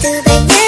DJ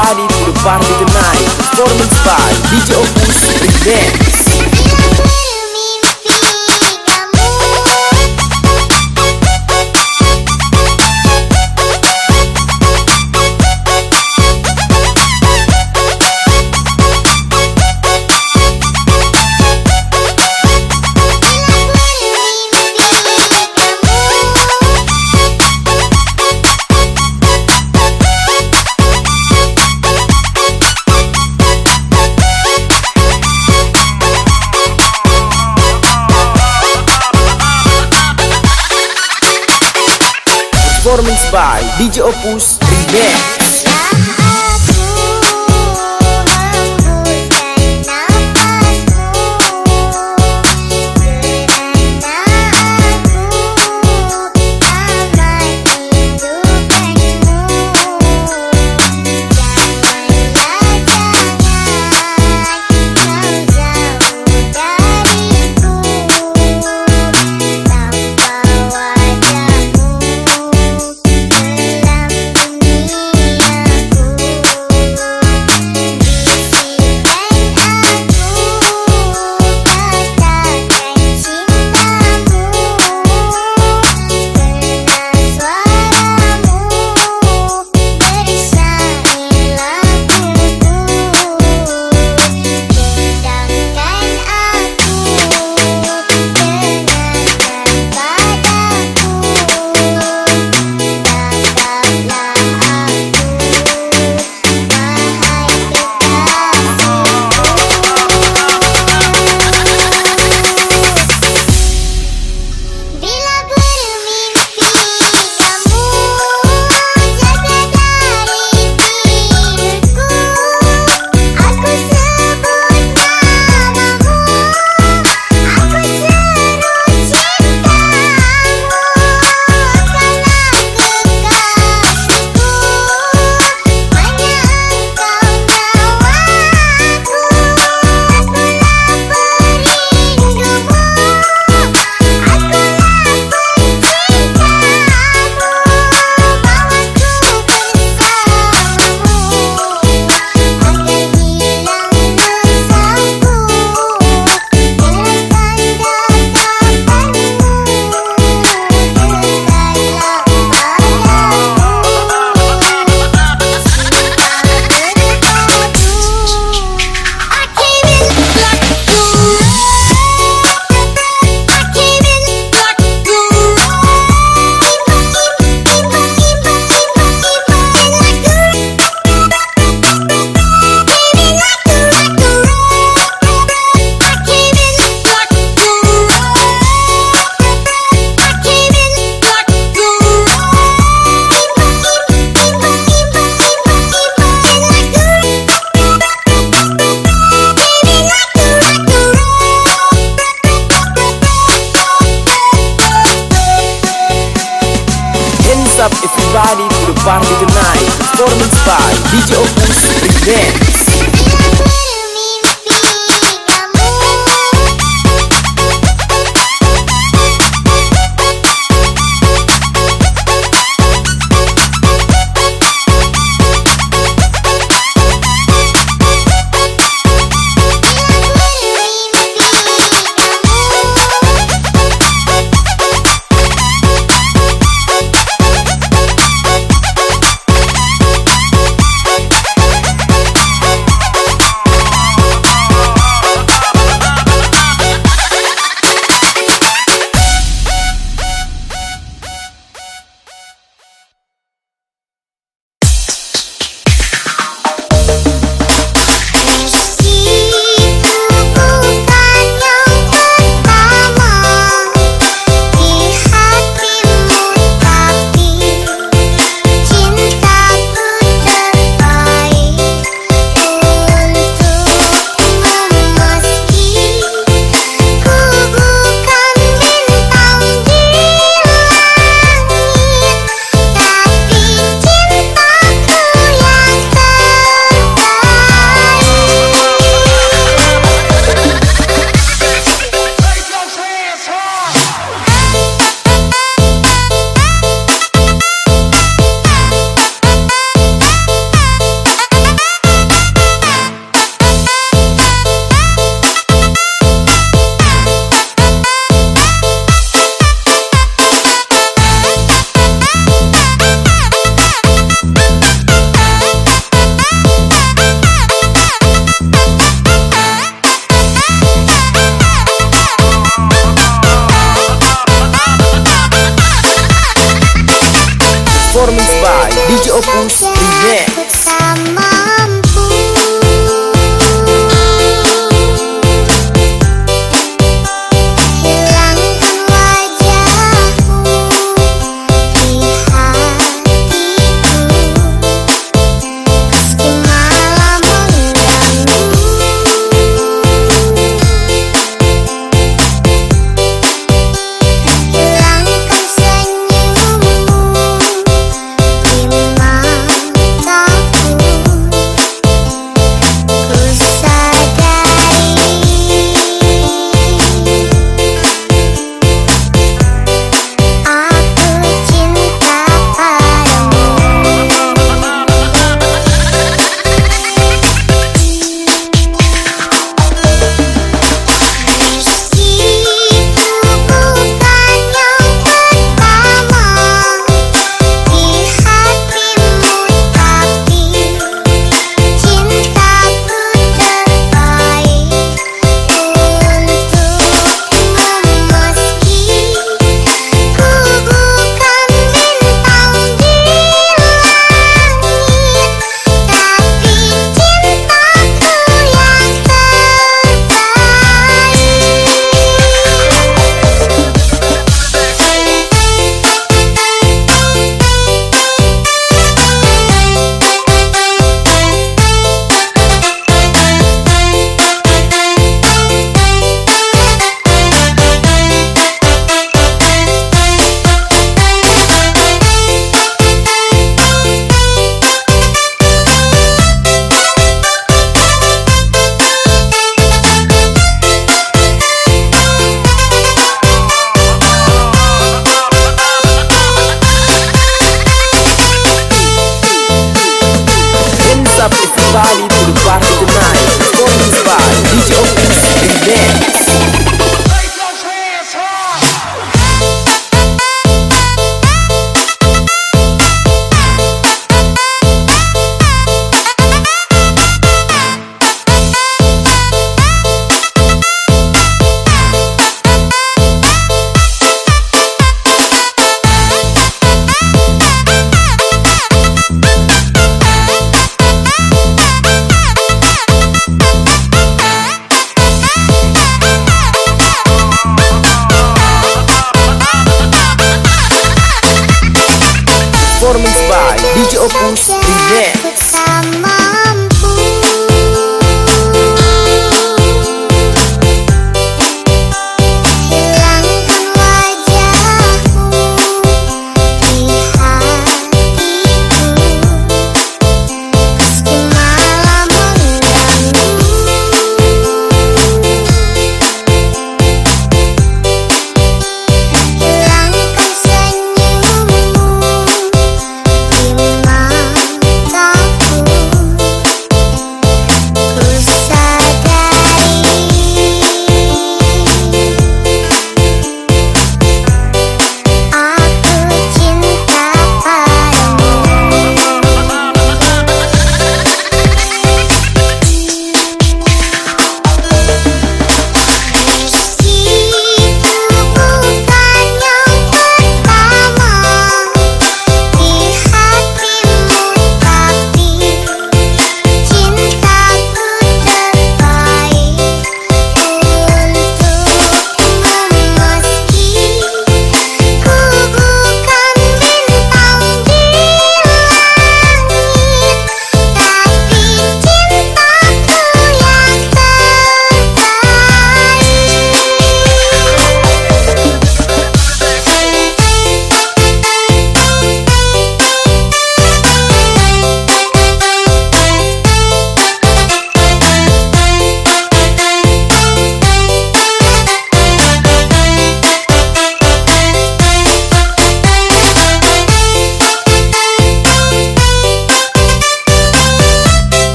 party to the party tonight. Performance by DJ Opus Revenge. DJ Opus Remix